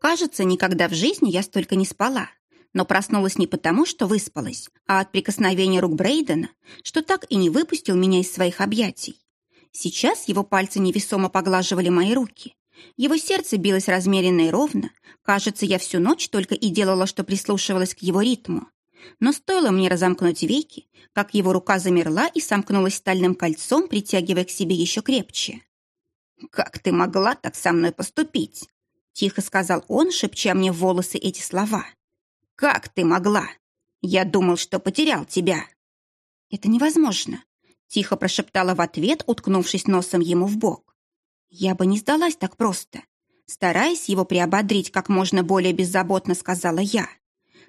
Кажется, никогда в жизни я столько не спала, но проснулась не потому, что выспалась, а от прикосновения рук Брейдена, что так и не выпустил меня из своих объятий. Сейчас его пальцы невесомо поглаживали мои руки. Его сердце билось размеренно и ровно. Кажется, я всю ночь только и делала, что прислушивалась к его ритму. Но стоило мне разомкнуть веки, как его рука замерла и сомкнулась стальным кольцом, притягивая к себе еще крепче. «Как ты могла так со мной поступить?» Тихо сказал он, шепча мне в волосы эти слова. «Как ты могла? Я думал, что потерял тебя». «Это невозможно», — тихо прошептала в ответ, уткнувшись носом ему в бок. «Я бы не сдалась так просто». Стараясь его приободрить как можно более беззаботно, сказала я.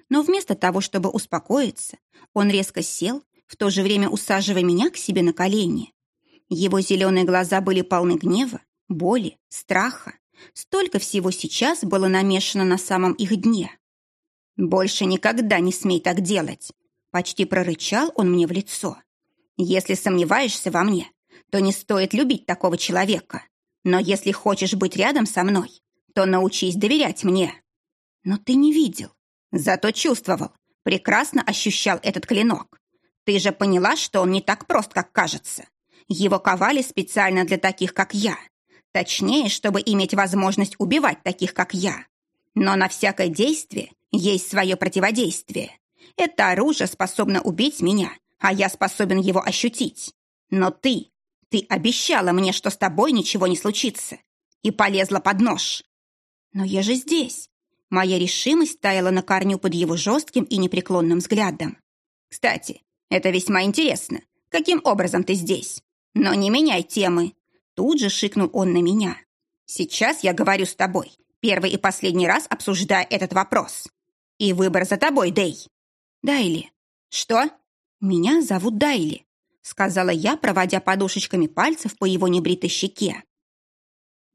Но вместо того, чтобы успокоиться, он резко сел, в то же время усаживая меня к себе на колени. Его зеленые глаза были полны гнева, боли, страха. Столько всего сейчас было намешано на самом их дне. «Больше никогда не смей так делать!» Почти прорычал он мне в лицо. «Если сомневаешься во мне, то не стоит любить такого человека. Но если хочешь быть рядом со мной, то научись доверять мне». «Но ты не видел». «Зато чувствовал, прекрасно ощущал этот клинок. Ты же поняла, что он не так прост, как кажется. Его ковали специально для таких, как я. Точнее, чтобы иметь возможность убивать таких, как я. Но на всякое действие есть свое противодействие. Это оружие способно убить меня, а я способен его ощутить. Но ты, ты обещала мне, что с тобой ничего не случится. И полезла под нож. Но я же здесь. Моя решимость таяла на корню под его жестким и непреклонным взглядом. Кстати, это весьма интересно. Каким образом ты здесь? Но не меняй темы. Тут же шикнул он на меня. «Сейчас я говорю с тобой, первый и последний раз обсуждая этот вопрос. И выбор за тобой, Дэй». «Дайли». «Что?» «Меня зовут Дайли», — сказала я, проводя подушечками пальцев по его небритой щеке.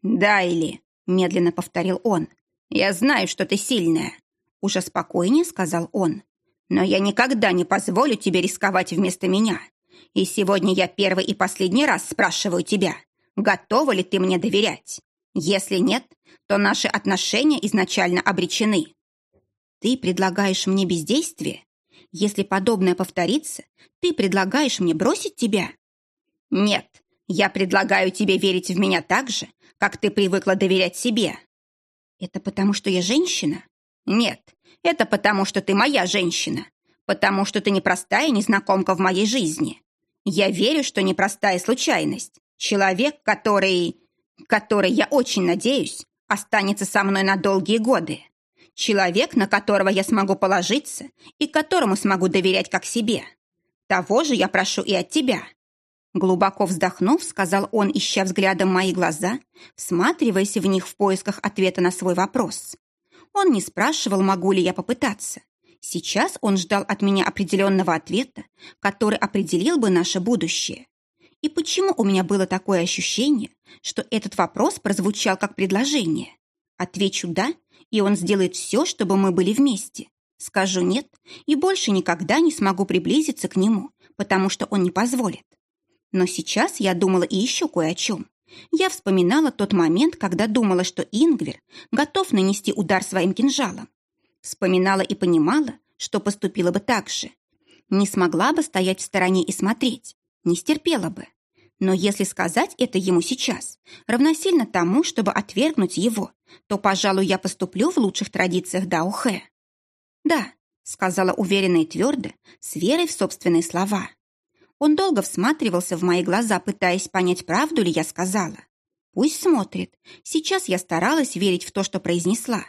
«Дайли», — медленно повторил он. «Я знаю, что ты сильная», — уже спокойнее сказал он. «Но я никогда не позволю тебе рисковать вместо меня. И сегодня я первый и последний раз спрашиваю тебя, готова ли ты мне доверять? Если нет, то наши отношения изначально обречены. Ты предлагаешь мне бездействие? Если подобное повторится, ты предлагаешь мне бросить тебя? Нет, я предлагаю тебе верить в меня так же, как ты привыкла доверять себе. Это потому, что я женщина? Нет, это потому, что ты моя женщина. Потому что ты непростая незнакомка в моей жизни. Я верю, что непростая случайность. Человек, который... который, я очень надеюсь, останется со мной на долгие годы. Человек, на которого я смогу положиться и которому смогу доверять как себе. Того же я прошу и от тебя». Глубоко вздохнув, сказал он, ища взглядом мои глаза, всматриваясь в них в поисках ответа на свой вопрос. Он не спрашивал, могу ли я попытаться. Сейчас он ждал от меня определенного ответа, который определил бы наше будущее. И почему у меня было такое ощущение, что этот вопрос прозвучал как предложение? Отвечу «да», и он сделает все, чтобы мы были вместе. Скажу «нет», и больше никогда не смогу приблизиться к нему, потому что он не позволит. Но сейчас я думала и еще кое о чем. Я вспоминала тот момент, когда думала, что Ингвер готов нанести удар своим кинжалом. Вспоминала и понимала, что поступила бы так же. Не смогла бы стоять в стороне и смотреть, не стерпела бы. Но если сказать это ему сейчас, равносильно тому, чтобы отвергнуть его, то, пожалуй, я поступлю в лучших традициях Даухэ. «Да», — сказала уверенно и твердо, с верой в собственные слова. Он долго всматривался в мои глаза, пытаясь понять, правду ли я сказала. Пусть смотрит. Сейчас я старалась верить в то, что произнесла.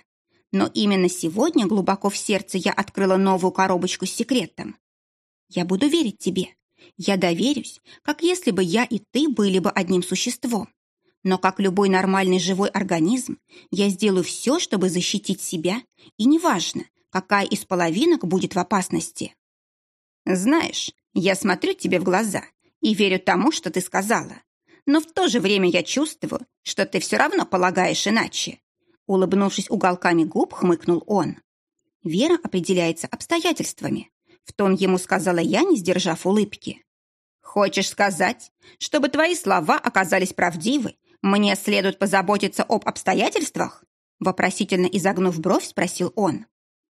Но именно сегодня глубоко в сердце я открыла новую коробочку с секретом. «Я буду верить тебе», я доверюсь, как если бы я и ты были бы одним существом. Но как любой нормальный живой организм, я сделаю все, чтобы защитить себя, и неважно, какая из половинок будет в опасности. Знаешь, я смотрю тебе в глаза и верю тому, что ты сказала. Но в то же время я чувствую, что ты все равно полагаешь иначе. Улыбнувшись уголками губ, хмыкнул он. Вера определяется обстоятельствами. В тон ему сказала я, не сдержав улыбки. «Хочешь сказать, чтобы твои слова оказались правдивы, мне следует позаботиться об обстоятельствах?» Вопросительно изогнув бровь, спросил он.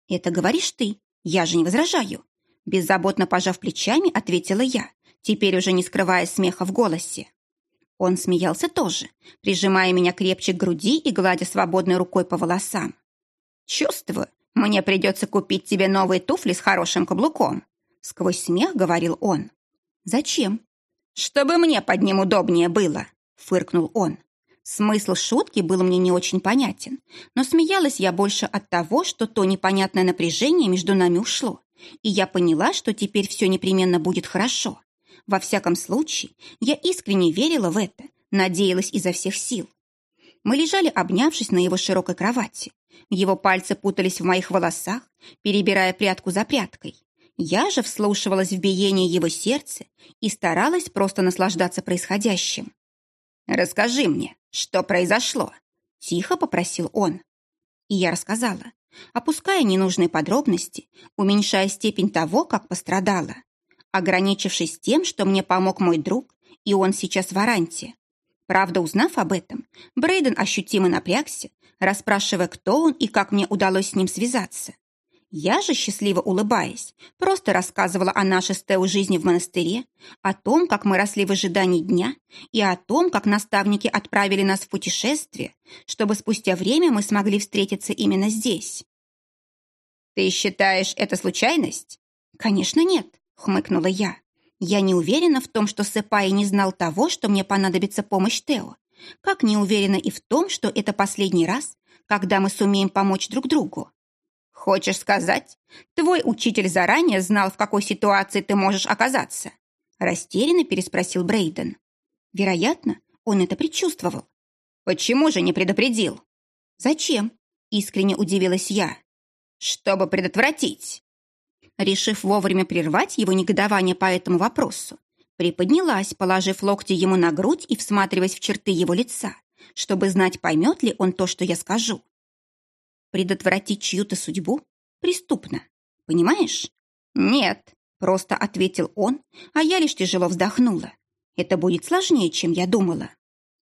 «Это говоришь ты? Я же не возражаю». Беззаботно пожав плечами, ответила я, теперь уже не скрывая смеха в голосе. Он смеялся тоже, прижимая меня крепче к груди и гладя свободной рукой по волосам. «Чувствую, мне придется купить тебе новые туфли с хорошим каблуком», сквозь смех говорил он. «Зачем?» «Чтобы мне под ним удобнее было», фыркнул он. Смысл шутки был мне не очень понятен, но смеялась я больше от того, что то непонятное напряжение между нами ушло, и я поняла, что теперь все непременно будет хорошо. Во всяком случае, я искренне верила в это, надеялась изо всех сил. Мы лежали, обнявшись на его широкой кровати. Его пальцы путались в моих волосах, перебирая прядку за прядкой. Я же вслушивалась в биение его сердца и старалась просто наслаждаться происходящим. «Расскажи мне, что произошло?» – тихо попросил он. И я рассказала, опуская ненужные подробности, уменьшая степень того, как пострадала ограничившись тем, что мне помог мой друг, и он сейчас в Аранте. Правда, узнав об этом, Брейден ощутимо напрягся, расспрашивая, кто он и как мне удалось с ним связаться. Я же, счастливо улыбаясь, просто рассказывала о нашей с Тео жизни в монастыре, о том, как мы росли в ожидании дня, и о том, как наставники отправили нас в путешествие, чтобы спустя время мы смогли встретиться именно здесь. «Ты считаешь это случайность?» «Конечно, нет хмыкнула я. Я не уверена в том, что Сэпай не знал того, что мне понадобится помощь Тео. Как не уверена и в том, что это последний раз, когда мы сумеем помочь друг другу. Хочешь сказать, твой учитель заранее знал, в какой ситуации ты можешь оказаться? Растерянно переспросил Брейден. Вероятно, он это предчувствовал. Почему же не предупредил? Зачем? Искренне удивилась я. Чтобы предотвратить. Решив вовремя прервать его негодование по этому вопросу, приподнялась, положив локти ему на грудь и всматриваясь в черты его лица, чтобы знать, поймет ли он то, что я скажу. Предотвратить чью-то судьбу преступно, понимаешь? Нет, просто ответил он, а я лишь тяжело вздохнула. Это будет сложнее, чем я думала.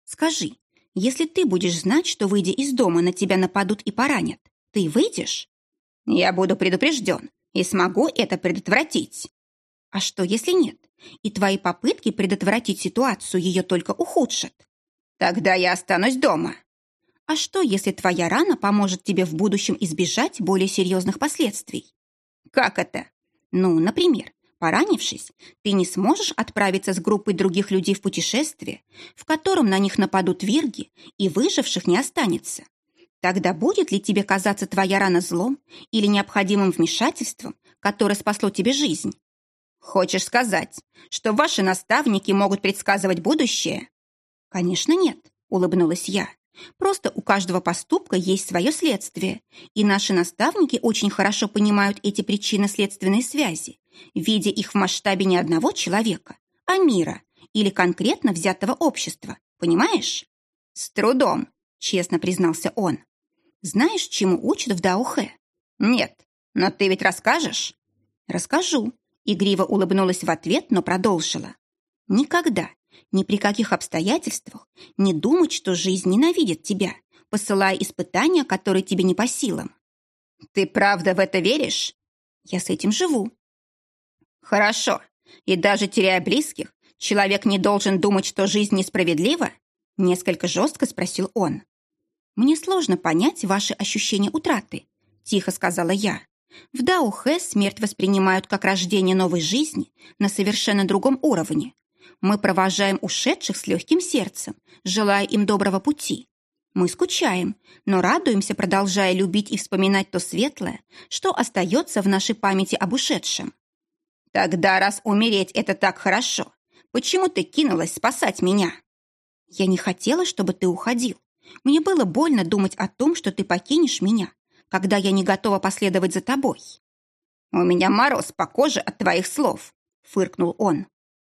Скажи, если ты будешь знать, что, выйдя из дома, на тебя нападут и поранят, ты выйдешь? Я буду предупрежден, и смогу это предотвратить. А что, если нет? И твои попытки предотвратить ситуацию ее только ухудшат. Тогда я останусь дома. А что, если твоя рана поможет тебе в будущем избежать более серьезных последствий? Как это? Ну, например, поранившись, ты не сможешь отправиться с группой других людей в путешествие, в котором на них нападут вирги, и выживших не останется. Тогда будет ли тебе казаться твоя рана злом или необходимым вмешательством, которое спасло тебе жизнь? Хочешь сказать, что ваши наставники могут предсказывать будущее? Конечно, нет, улыбнулась я. Просто у каждого поступка есть свое следствие, и наши наставники очень хорошо понимают эти причинно-следственные связи, видя их в масштабе не одного человека, а мира или конкретно взятого общества, понимаешь? С трудом, честно признался он. Знаешь, чему учат в Даухе? Нет, но ты ведь расскажешь? Расскажу. Игриво улыбнулась в ответ, но продолжила. Никогда, ни при каких обстоятельствах не думать, что жизнь ненавидит тебя, посылая испытания, которые тебе не по силам. Ты правда в это веришь? Я с этим живу. Хорошо. И даже теряя близких, человек не должен думать, что жизнь несправедлива? Несколько жестко спросил он. «Мне сложно понять ваши ощущения утраты», – тихо сказала я. «В Даухэ смерть воспринимают как рождение новой жизни на совершенно другом уровне. Мы провожаем ушедших с легким сердцем, желая им доброго пути. Мы скучаем, но радуемся, продолжая любить и вспоминать то светлое, что остается в нашей памяти об ушедшем. Тогда, раз умереть это так хорошо, почему ты кинулась спасать меня? Я не хотела, чтобы ты уходил. Мне было больно думать о том, что ты покинешь меня, когда я не готова последовать за тобой. У меня мороз по коже от твоих слов, фыркнул он.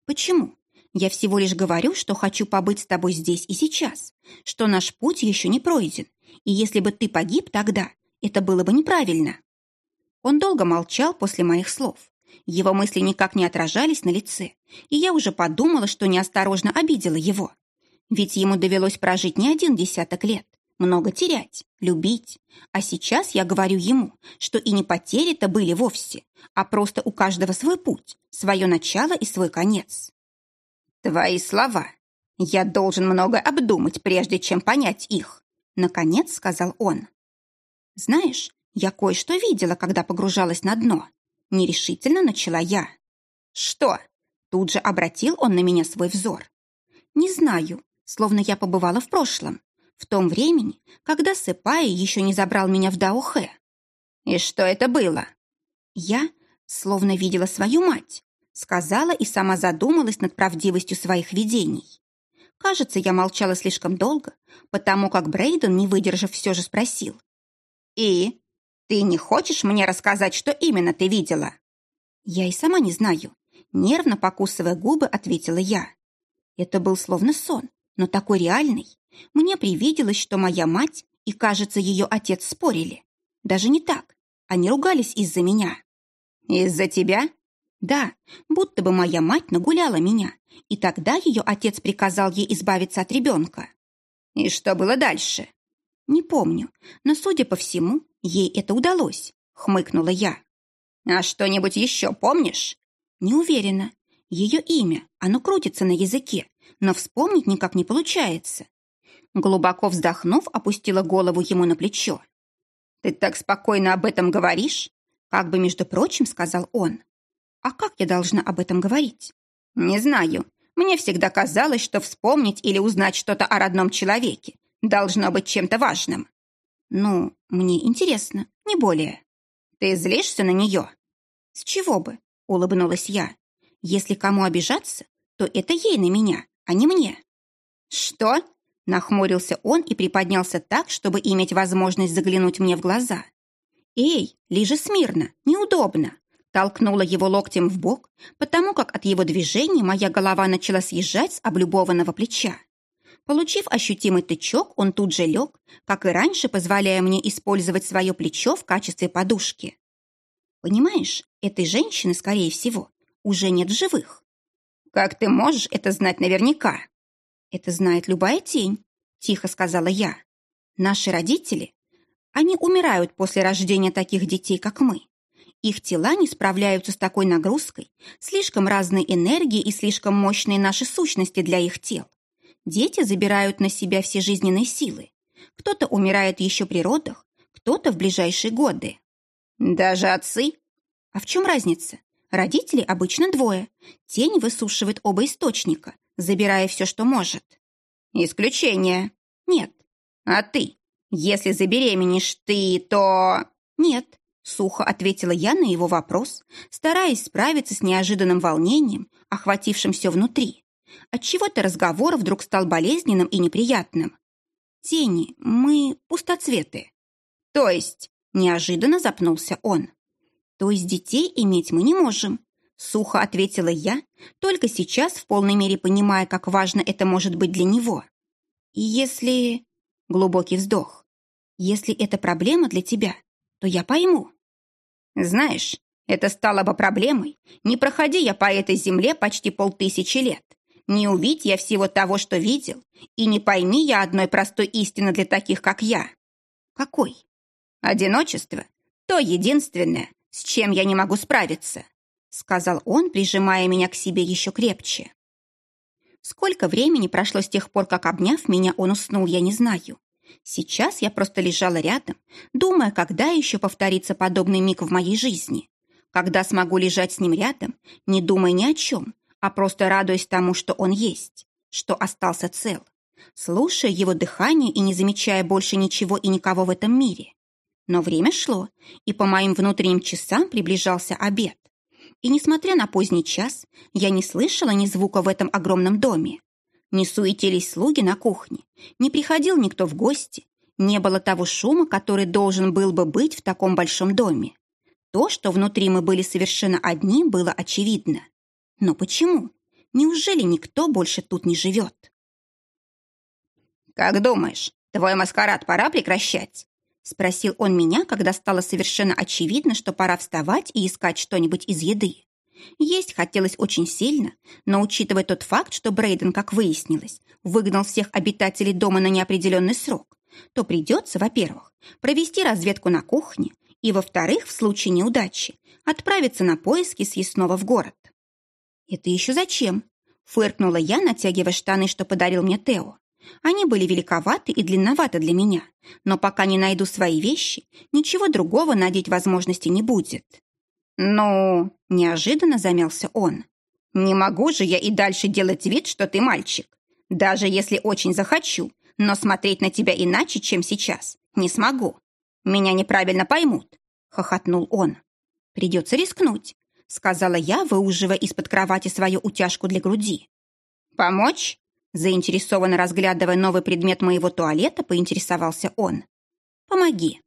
Почему? Я всего лишь говорю, что хочу побыть с тобой здесь и сейчас, что наш путь еще не пройден, и если бы ты погиб тогда, это было бы неправильно. Он долго молчал после моих слов. Его мысли никак не отражались на лице, и я уже подумала, что неосторожно обидела его. Ведь ему довелось прожить не один десяток лет, много терять, любить. А сейчас я говорю ему, что и не потери-то были вовсе, а просто у каждого свой путь, свое начало и свой конец. Твои слова. Я должен много обдумать, прежде чем понять их, наконец сказал он. Знаешь, я кое-что видела, когда погружалась на дно. Нерешительно начала я. Что? Тут же обратил он на меня свой взор. Не знаю, словно я побывала в прошлом, в том времени, когда Сэпай еще не забрал меня в Даохэ. И что это было? Я словно видела свою мать, сказала и сама задумалась над правдивостью своих видений. Кажется, я молчала слишком долго, потому как Брейден, не выдержав, все же спросил. «И? Ты не хочешь мне рассказать, что именно ты видела?» Я и сама не знаю. Нервно покусывая губы, ответила я. Это был словно сон, но такой реальный. Мне привиделось, что моя мать и, кажется, ее отец спорили. Даже не так. Они ругались из-за меня. Из-за тебя? Да, будто бы моя мать нагуляла меня, и тогда ее отец приказал ей избавиться от ребенка. И что было дальше? Не помню, но, судя по всему, ей это удалось, хмыкнула я. А что-нибудь еще помнишь? Не уверена. Ее имя, оно крутится на языке, но вспомнить никак не получается. Глубоко вздохнув, опустила голову ему на плечо. «Ты так спокойно об этом говоришь?» Как бы, между прочим, сказал он. «А как я должна об этом говорить?» «Не знаю. Мне всегда казалось, что вспомнить или узнать что-то о родном человеке должно быть чем-то важным. Ну, мне интересно, не более. Ты злишься на нее?» «С чего бы?» — улыбнулась я. «Если кому обижаться, то это ей на меня, а не мне». «Что?» Нахмурился он и приподнялся так, чтобы иметь возможность заглянуть мне в глаза. «Эй, лежи смирно, неудобно!» Толкнула его локтем в бок, потому как от его движения моя голова начала съезжать с облюбованного плеча. Получив ощутимый тычок, он тут же лег, как и раньше, позволяя мне использовать свое плечо в качестве подушки. Понимаешь, этой женщины, скорее всего, уже нет живых. Как ты можешь это знать наверняка? Это знает любая тень, тихо сказала я. Наши родители, они умирают после рождения таких детей, как мы. Их тела не справляются с такой нагрузкой, слишком разной энергии и слишком мощные наши сущности для их тел. Дети забирают на себя все жизненные силы. Кто-то умирает еще при родах, кто-то в ближайшие годы. Даже отцы? А в чем разница? Родителей обычно двое. Тень высушивает оба источника, забирая все, что может. Исключение. Нет. А ты? Если забеременеешь ты, то... Нет. Сухо ответила я на его вопрос, стараясь справиться с неожиданным волнением, охватившим все внутри. Отчего-то разговор вдруг стал болезненным и неприятным. Тени, мы пустоцветы. То есть, неожиданно запнулся он. То есть детей иметь мы не можем, Сухо ответила я, только сейчас в полной мере понимая, как важно это может быть для него. И если... Глубокий вздох. Если это проблема для тебя, то я пойму. Знаешь, это стало бы проблемой, не проходи я по этой земле почти полтысячи лет. Не увидь я всего того, что видел, и не пойми я одной простой истины для таких, как я. Какой? Одиночество — то единственное, с чем я не могу справиться сказал он, прижимая меня к себе еще крепче. Сколько времени прошло с тех пор, как, обняв меня, он уснул, я не знаю. Сейчас я просто лежала рядом, думая, когда еще повторится подобный миг в моей жизни. Когда смогу лежать с ним рядом, не думая ни о чем, а просто радуясь тому, что он есть, что остался цел, слушая его дыхание и не замечая больше ничего и никого в этом мире. Но время шло, и по моим внутренним часам приближался обед. И, несмотря на поздний час, я не слышала ни звука в этом огромном доме. Не суетились слуги на кухне, не приходил никто в гости, не было того шума, который должен был бы быть в таком большом доме. То, что внутри мы были совершенно одни, было очевидно. Но почему? Неужели никто больше тут не живет? «Как думаешь, твой маскарад пора прекращать?» Спросил он меня, когда стало совершенно очевидно, что пора вставать и искать что-нибудь из еды. Есть хотелось очень сильно, но учитывая тот факт, что Брейден, как выяснилось, выгнал всех обитателей дома на неопределенный срок, то придется, во-первых, провести разведку на кухне и, во-вторых, в случае неудачи, отправиться на поиски съестного в город. «Это еще зачем?» – фыркнула я, натягивая штаны, что подарил мне Тео. Они были великоваты и длинноваты для меня, но пока не найду свои вещи, ничего другого надеть возможности не будет. «Ну...» – неожиданно замялся он. «Не могу же я и дальше делать вид, что ты мальчик. Даже если очень захочу, но смотреть на тебя иначе, чем сейчас, не смогу. Меня неправильно поймут», – хохотнул он. «Придется рискнуть», – сказала я, выуживая из-под кровати свою утяжку для груди. «Помочь?» Заинтересованно разглядывая новый предмет моего туалета, поинтересовался он. «Помоги».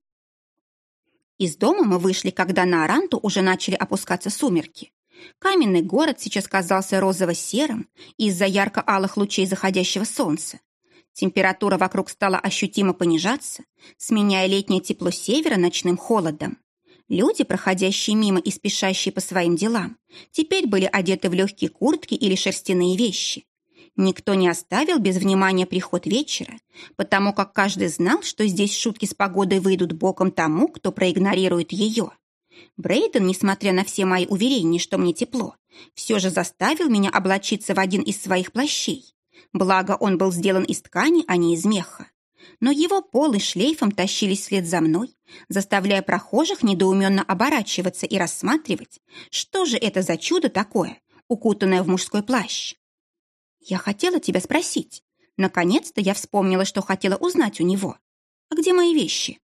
Из дома мы вышли, когда на Аранту уже начали опускаться сумерки. Каменный город сейчас казался розово-серым из-за ярко-алых лучей заходящего солнца. Температура вокруг стала ощутимо понижаться, сменяя летнее тепло севера ночным холодом. Люди, проходящие мимо и спешащие по своим делам, теперь были одеты в легкие куртки или шерстяные вещи. Никто не оставил без внимания приход вечера, потому как каждый знал, что здесь шутки с погодой выйдут боком тому, кто проигнорирует ее. Брейден, несмотря на все мои уверения, что мне тепло, все же заставил меня облачиться в один из своих плащей. Благо, он был сделан из ткани, а не из меха. Но его полы шлейфом тащились вслед за мной, заставляя прохожих недоуменно оборачиваться и рассматривать, что же это за чудо такое, укутанное в мужской плащ. «Я хотела тебя спросить. Наконец-то я вспомнила, что хотела узнать у него. А где мои вещи?»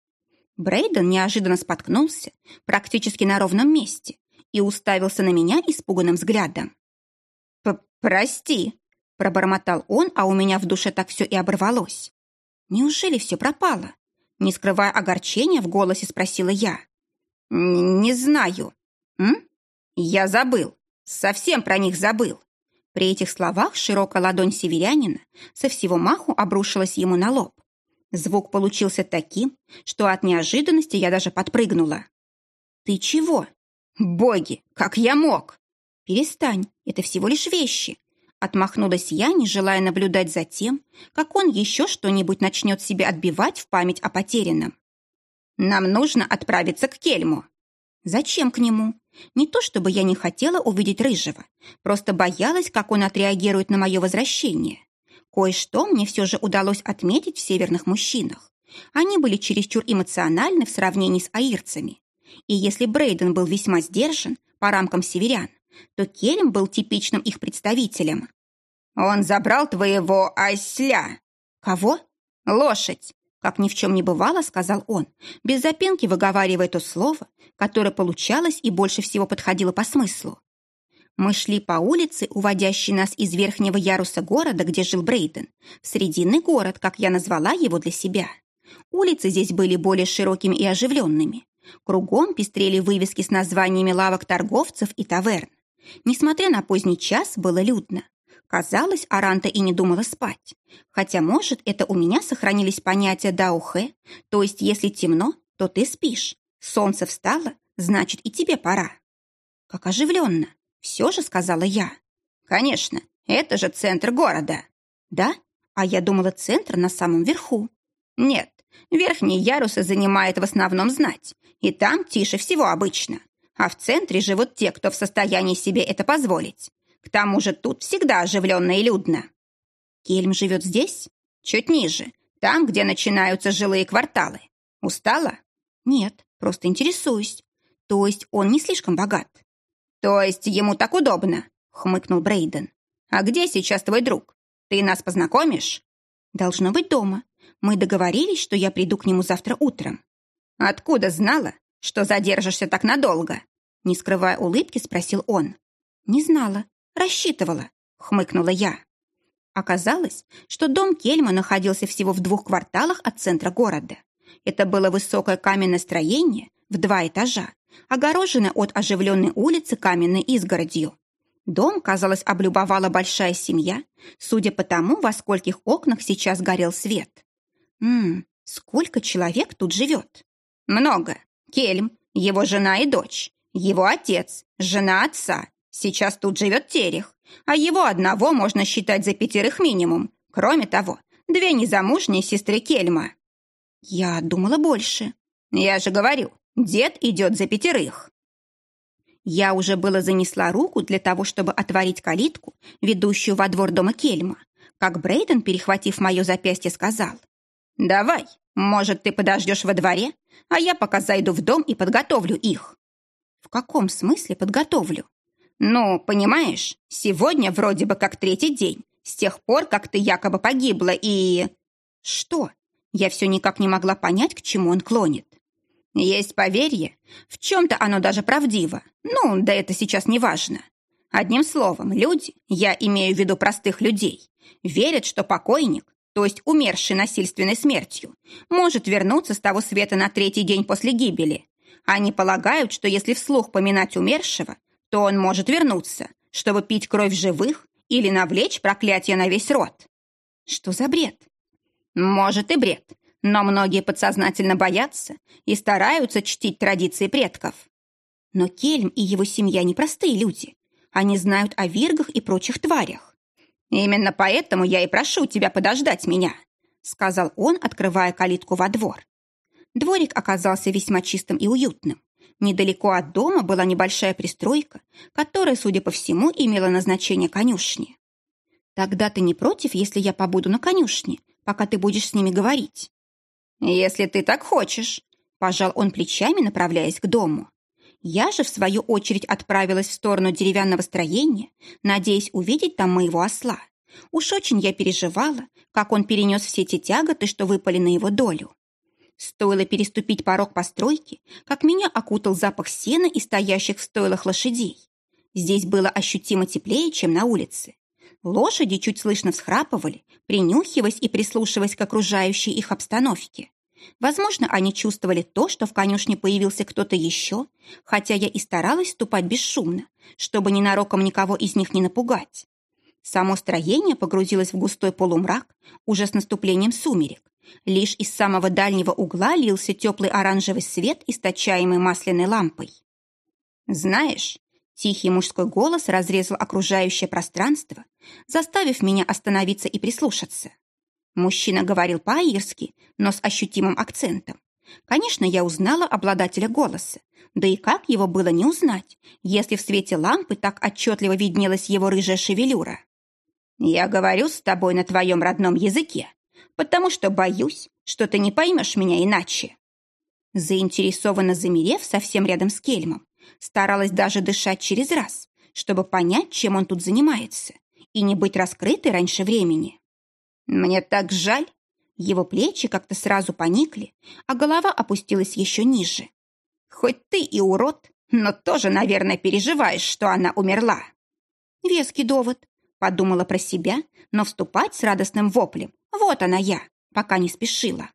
Брейден неожиданно споткнулся, практически на ровном месте, и уставился на меня испуганным взглядом. «Прости», — пробормотал он, а у меня в душе так все и оборвалось. «Неужели все пропало?» Не скрывая огорчения, в голосе спросила я. «Не знаю. М? Я забыл. Совсем про них забыл. При этих словах широкая ладонь северянина со всего маху обрушилась ему на лоб. Звук получился таким, что от неожиданности я даже подпрыгнула. «Ты чего?» «Боги, как я мог?» «Перестань, это всего лишь вещи». Отмахнулась я, не желая наблюдать за тем, как он еще что-нибудь начнет себе отбивать в память о потерянном. «Нам нужно отправиться к Кельму». «Зачем к нему?» Не то чтобы я не хотела увидеть Рыжего, просто боялась, как он отреагирует на мое возвращение. Кое-что мне все же удалось отметить в северных мужчинах. Они были чересчур эмоциональны в сравнении с аирцами. И если Брейден был весьма сдержан по рамкам северян, то Келем был типичным их представителем. «Он забрал твоего осля!» «Кого?» «Лошадь!» Как ни в чем не бывало, сказал он, без запинки выговаривая то слово, которое получалось и больше всего подходило по смыслу. Мы шли по улице, уводящей нас из верхнего яруса города, где жил Брейден, в срединный город, как я назвала его для себя. Улицы здесь были более широкими и оживленными. Кругом пестрели вывески с названиями лавок торговцев и таверн. Несмотря на поздний час, было людно. Казалось, Аранта и не думала спать. Хотя, может, это у меня сохранились понятия даухэ, то есть если темно, то ты спишь. Солнце встало, значит, и тебе пора. Как оживленно. Все же сказала я. Конечно, это же центр города. Да? А я думала, центр на самом верху. Нет, верхние ярусы занимает в основном знать, и там тише всего обычно. А в центре живут те, кто в состоянии себе это позволить. К тому же тут всегда оживленно и людно. Кельм живет здесь? Чуть ниже, там, где начинаются жилые кварталы. Устала? Нет, просто интересуюсь. То есть он не слишком богат? То есть ему так удобно? Хмыкнул Брейден. А где сейчас твой друг? Ты нас познакомишь? Должно быть дома. Мы договорились, что я приду к нему завтра утром. Откуда знала, что задержишься так надолго? Не скрывая улыбки, спросил он. Не знала. Рассчитывала, хмыкнула я. Оказалось, что дом Кельма находился всего в двух кварталах от центра города. Это было высокое каменное строение в два этажа, огороженное от оживленной улицы каменной изгородью. Дом, казалось, облюбовала большая семья, судя по тому, во скольких окнах сейчас горел свет. Ммм, сколько человек тут живет? Много. Кельм, его жена и дочь, его отец, жена отца, Сейчас тут живет Терех, а его одного можно считать за пятерых минимум. Кроме того, две незамужние сестры Кельма. Я думала больше. Я же говорю, дед идет за пятерых. Я уже было занесла руку для того, чтобы отворить калитку, ведущую во двор дома Кельма, как Брейден, перехватив мое запястье, сказал. «Давай, может, ты подождешь во дворе, а я пока зайду в дом и подготовлю их». «В каком смысле подготовлю?» «Ну, понимаешь, сегодня вроде бы как третий день, с тех пор, как ты якобы погибла и...» «Что?» Я все никак не могла понять, к чему он клонит. Есть поверье, в чем-то оно даже правдиво. Ну, да это сейчас не важно. Одним словом, люди, я имею в виду простых людей, верят, что покойник, то есть умерший насильственной смертью, может вернуться с того света на третий день после гибели. Они полагают, что если вслух поминать умершего, то он может вернуться, чтобы пить кровь живых или навлечь проклятие на весь род. Что за бред? Может и бред, но многие подсознательно боятся и стараются чтить традиции предков. Но Кельм и его семья непростые люди. Они знают о виргах и прочих тварях. «Именно поэтому я и прошу тебя подождать меня», сказал он, открывая калитку во двор. Дворик оказался весьма чистым и уютным. Недалеко от дома была небольшая пристройка, которая, судя по всему, имела назначение конюшни. «Тогда ты не против, если я побуду на конюшне, пока ты будешь с ними говорить?» «Если ты так хочешь», – пожал он плечами, направляясь к дому. Я же, в свою очередь, отправилась в сторону деревянного строения, надеясь увидеть там моего осла. Уж очень я переживала, как он перенес все те тяготы, что выпали на его долю. Стоило переступить порог постройки, как меня окутал запах сена и стоящих в стойлах лошадей. Здесь было ощутимо теплее, чем на улице. Лошади чуть слышно всхрапывали, принюхиваясь и прислушиваясь к окружающей их обстановке. Возможно, они чувствовали то, что в конюшне появился кто-то еще, хотя я и старалась ступать бесшумно, чтобы ненароком никого из них не напугать. Само строение погрузилось в густой полумрак уже с наступлением сумерек. Лишь из самого дальнего угла лился теплый оранжевый свет, источаемый масляной лампой. «Знаешь, Тихий мужской голос разрезал окружающее пространство, заставив меня остановиться и прислушаться. Мужчина говорил по-аирски, но с ощутимым акцентом. Конечно, я узнала обладателя голоса, да и как его было не узнать, если в свете лампы так отчетливо виднелась его рыжая шевелюра. «Я говорю с тобой на твоем родном языке, потому что боюсь, что ты не поймешь меня иначе». Заинтересованно замерев совсем рядом с Кельмом, Старалась даже дышать через раз, чтобы понять, чем он тут занимается, и не быть раскрытой раньше времени. Мне так жаль. Его плечи как-то сразу поникли, а голова опустилась еще ниже. Хоть ты и урод, но тоже, наверное, переживаешь, что она умерла. Веский довод. Подумала про себя, но вступать с радостным воплем «Вот она я!» пока не спешила.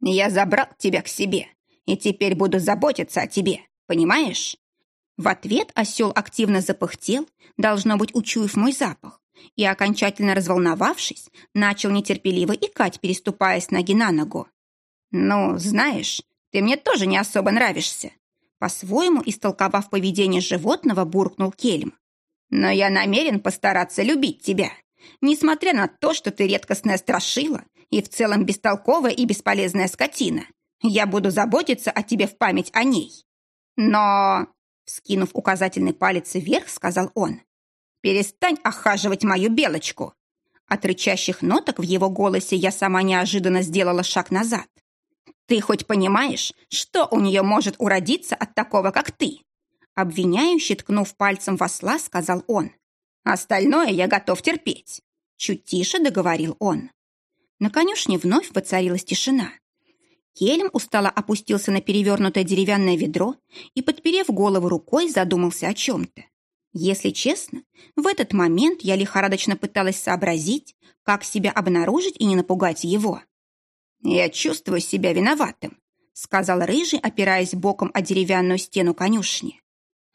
«Я забрал тебя к себе, и теперь буду заботиться о тебе, Понимаешь? В ответ осел активно запыхтел, должно быть, учуяв мой запах, и, окончательно разволновавшись, начал нетерпеливо икать, переступая с ноги на ногу. «Ну, знаешь, ты мне тоже не особо нравишься», по-своему, истолковав поведение животного, буркнул Кельм. «Но я намерен постараться любить тебя, несмотря на то, что ты редкостная страшила и в целом бестолковая и бесполезная скотина. Я буду заботиться о тебе в память о ней. Но, вскинув указательный палец вверх, сказал он, «Перестань охаживать мою белочку!» От рычащих ноток в его голосе я сама неожиданно сделала шаг назад. «Ты хоть понимаешь, что у нее может уродиться от такого, как ты?» Обвиняющий, ткнув пальцем в осла, сказал он. «Остальное я готов терпеть». Чуть тише договорил он. На конюшне вновь воцарилась тишина. Келем устало опустился на перевернутое деревянное ведро и, подперев голову рукой, задумался о чем-то. Если честно, в этот момент я лихорадочно пыталась сообразить, как себя обнаружить и не напугать его. «Я чувствую себя виноватым», — сказал Рыжий, опираясь боком о деревянную стену конюшни.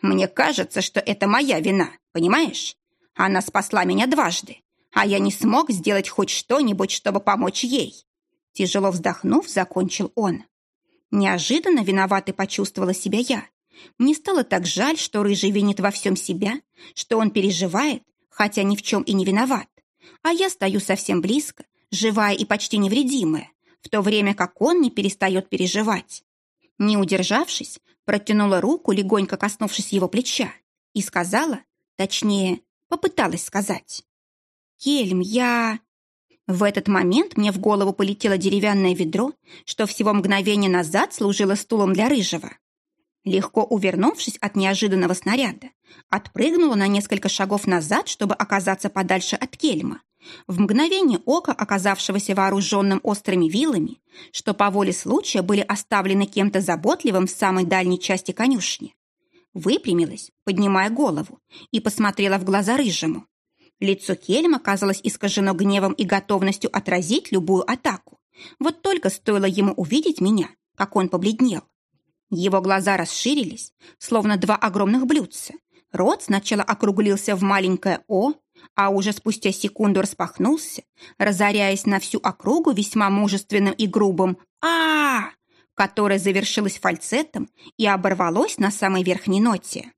«Мне кажется, что это моя вина, понимаешь? Она спасла меня дважды, а я не смог сделать хоть что-нибудь, чтобы помочь ей. Тяжело вздохнув, закончил он. Неожиданно виноватой почувствовала себя я. Мне стало так жаль, что Рыжий винит во всем себя, что он переживает, хотя ни в чем и не виноват. А я стою совсем близко, живая и почти невредимая, в то время как он не перестает переживать. Не удержавшись, протянула руку, легонько коснувшись его плеча, и сказала, точнее, попыталась сказать. «Кельм, я...» В этот момент мне в голову полетело деревянное ведро, что всего мгновение назад служило стулом для рыжего. Легко увернувшись от неожиданного снаряда, отпрыгнула на несколько шагов назад, чтобы оказаться подальше от кельма, в мгновение ока оказавшегося вооруженным острыми вилами, что по воле случая были оставлены кем-то заботливым в самой дальней части конюшни. Выпрямилась, поднимая голову, и посмотрела в глаза рыжему. Лицо Кельма казалось искажено гневом и готовностью отразить любую атаку. Вот только стоило ему увидеть меня, как он побледнел. Его глаза расширились, словно два огромных блюдца. Рот сначала округлился в маленькое «О», а уже спустя секунду распахнулся, разоряясь на всю округу весьма мужественным и грубым а, которое завершилось фальцетом и оборвалось на самой верхней ноте.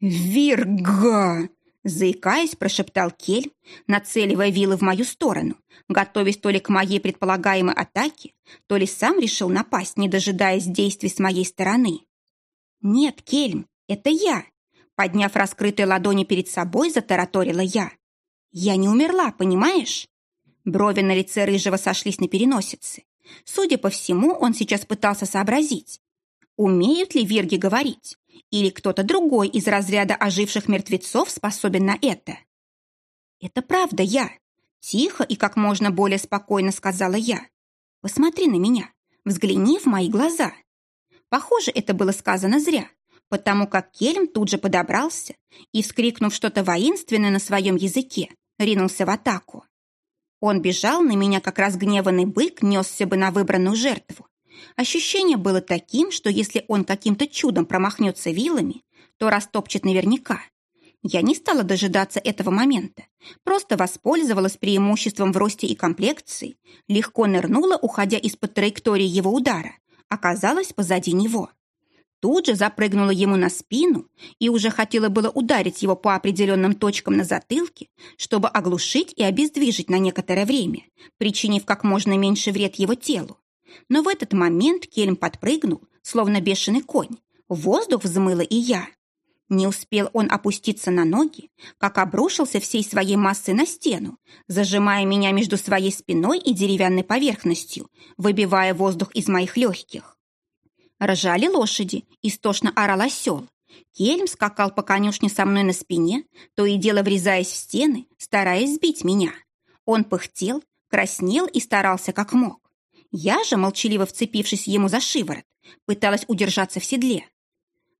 «Вирга!» — заикаясь, прошептал Кель, нацеливая вилы в мою сторону, готовясь то ли к моей предполагаемой атаке, то ли сам решил напасть, не дожидаясь действий с моей стороны. «Нет, Кельм, это я!» Подняв раскрытые ладони перед собой, затараторила я. «Я не умерла, понимаешь?» Брови на лице рыжего сошлись на переносице. Судя по всему, он сейчас пытался сообразить, умеют ли вирги говорить, или кто-то другой из разряда оживших мертвецов способен на это. «Это правда я», — тихо и как можно более спокойно сказала я. «Посмотри на меня, взгляни в мои глаза». Похоже, это было сказано зря, потому как Кельм тут же подобрался и, вскрикнув что-то воинственное на своем языке, ринулся в атаку. Он бежал на меня, как разгневанный бык несся бы на выбранную жертву. Ощущение было таким, что если он каким-то чудом промахнется вилами, то растопчет наверняка. Я не стала дожидаться этого момента, просто воспользовалась преимуществом в росте и комплекции, легко нырнула, уходя из-под траектории его удара, оказалась позади него. Тут же запрыгнула ему на спину и уже хотела было ударить его по определенным точкам на затылке, чтобы оглушить и обездвижить на некоторое время, причинив как можно меньше вред его телу. Но в этот момент Кельм подпрыгнул, словно бешеный конь. Воздух взмыла и я. Не успел он опуститься на ноги, как обрушился всей своей массой на стену, зажимая меня между своей спиной и деревянной поверхностью, выбивая воздух из моих легких. Ржали лошади, истошно орал осел. Кельм скакал по конюшне со мной на спине, то и дело врезаясь в стены, стараясь сбить меня. Он пыхтел, краснел и старался как мог. Я же, молчаливо вцепившись ему за шиворот, пыталась удержаться в седле.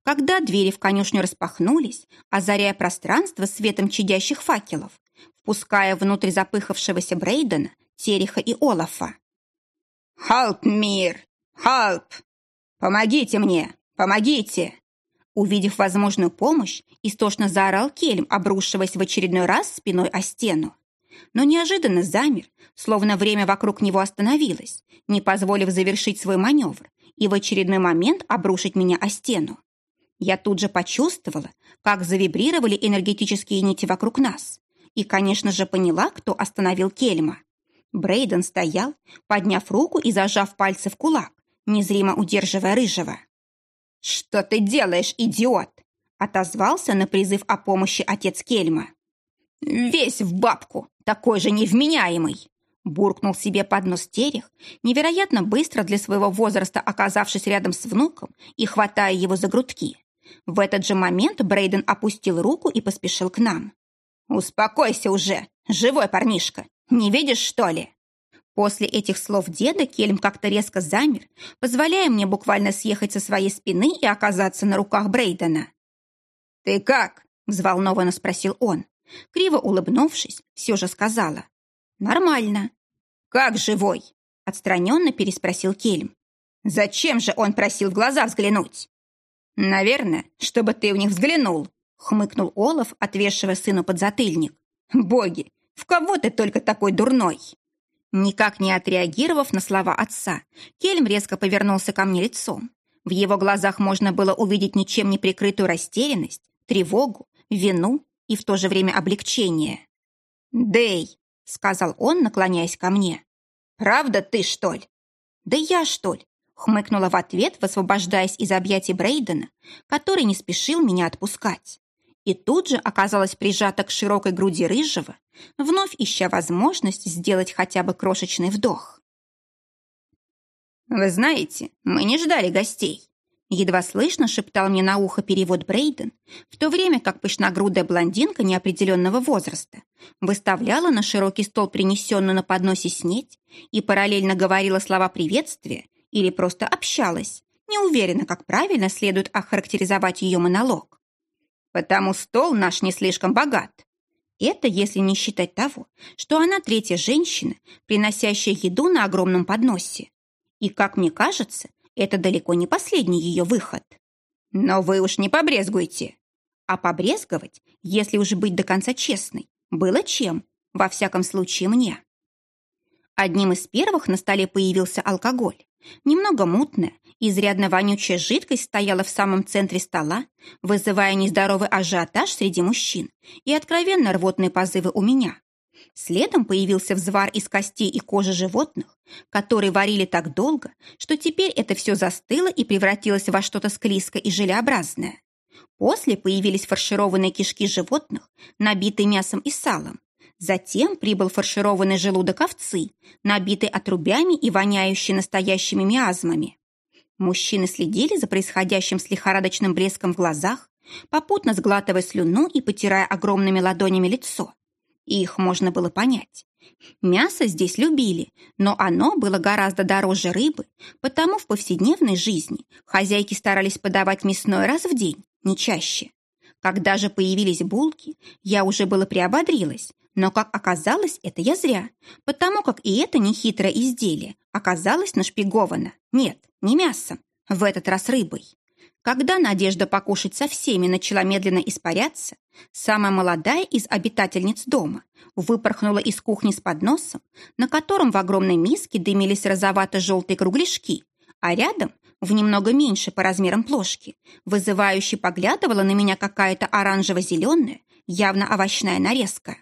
Когда двери в конюшню распахнулись, озаряя пространство светом чадящих факелов, впуская внутрь запыхавшегося Брейдена, Тереха и Олафа. «Халп, мир! Халп!» «Помогите мне! Помогите!» Увидев возможную помощь, истошно заорал Кельм, обрушиваясь в очередной раз спиной о стену. Но неожиданно замер, словно время вокруг него остановилось, не позволив завершить свой маневр и в очередной момент обрушить меня о стену. Я тут же почувствовала, как завибрировали энергетические нити вокруг нас. И, конечно же, поняла, кто остановил Кельма. Брейден стоял, подняв руку и зажав пальцы в кулак, незримо удерживая рыжего. «Что ты делаешь, идиот?» отозвался на призыв о помощи отец Кельма. «Весь в бабку, такой же невменяемый!» буркнул себе под нос терех, невероятно быстро для своего возраста оказавшись рядом с внуком и хватая его за грудки. В этот же момент Брейден опустил руку и поспешил к нам. «Успокойся уже, живой парнишка, не видишь, что ли?» После этих слов деда Кельм как-то резко замер, позволяя мне буквально съехать со своей спины и оказаться на руках Брейдена. «Ты как?» – взволнованно спросил он. Криво улыбнувшись, все же сказала. «Нормально». «Как живой?» – отстраненно переспросил Кельм. «Зачем же он просил в глаза взглянуть?» «Наверное, чтобы ты в них взглянул», — хмыкнул Олаф, отвешивая сыну подзатыльник. «Боги, в кого ты только такой дурной?» Никак не отреагировав на слова отца, Кельм резко повернулся ко мне лицом. В его глазах можно было увидеть ничем не прикрытую растерянность, тревогу, вину и в то же время облегчение. «Дэй», — сказал он, наклоняясь ко мне, — Правда ты, что ли?» «Да я, что ли?» хмыкнула в ответ, высвобождаясь из объятий Брейдена, который не спешил меня отпускать. И тут же оказалась прижата к широкой груди рыжего, вновь ища возможность сделать хотя бы крошечный вдох. «Вы знаете, мы не ждали гостей», Едва слышно шептал мне на ухо перевод Брейден, в то время как пышногрудая блондинка неопределенного возраста выставляла на широкий стол принесенную на подносе снеть и параллельно говорила слова приветствия или просто общалась, не уверена, как правильно следует охарактеризовать ее монолог. «Потому стол наш не слишком богат». Это если не считать того, что она третья женщина, приносящая еду на огромном подносе. И, как мне кажется, это далеко не последний ее выход. Но вы уж не побрезгуйте. А побрезговать, если уж быть до конца честной, было чем, во всяком случае мне. Одним из первых на столе появился алкоголь. Немного мутная, изрядно вонючая жидкость стояла в самом центре стола, вызывая нездоровый ажиотаж среди мужчин и откровенно рвотные позывы у меня. Следом появился взвар из костей и кожи животных, которые варили так долго, что теперь это все застыло и превратилось во что-то склизкое и желеобразное. После появились фаршированные кишки животных, набитые мясом и салом. Затем прибыл фаршированный желудок овцы, набитый отрубями и воняющий настоящими миазмами. Мужчины следили за происходящим с лихорадочным блеском в глазах, попутно сглатывая слюну и потирая огромными ладонями лицо их можно было понять. Мясо здесь любили, но оно было гораздо дороже рыбы, потому в повседневной жизни хозяйки старались подавать мясное раз в день, не чаще. Когда же появились булки, я уже было приободрилась, но, как оказалось, это я зря, потому как и это нехитрое изделие оказалось нашпиговано. Нет, не мясом, в этот раз рыбой. Когда надежда покушать со всеми начала медленно испаряться, самая молодая из обитательниц дома выпорхнула из кухни с подносом, на котором в огромной миске дымились розовато-желтые кругляшки, а рядом, в немного меньше по размерам плошки, вызывающе поглядывала на меня какая-то оранжево-зеленая, явно овощная нарезка.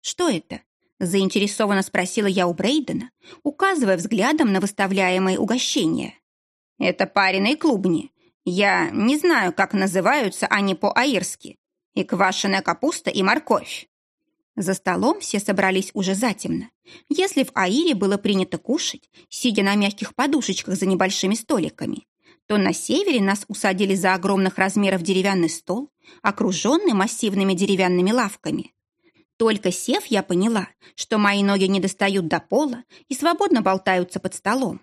«Что это?» – заинтересованно спросила я у Брейдена, указывая взглядом на выставляемые угощения. «Это пареные клубни», я не знаю, как называются они по-аирски. И квашеная капуста, и морковь. За столом все собрались уже затемно. Если в Аире было принято кушать, сидя на мягких подушечках за небольшими столиками, то на севере нас усадили за огромных размеров деревянный стол, окруженный массивными деревянными лавками. Только сев, я поняла, что мои ноги не достают до пола и свободно болтаются под столом.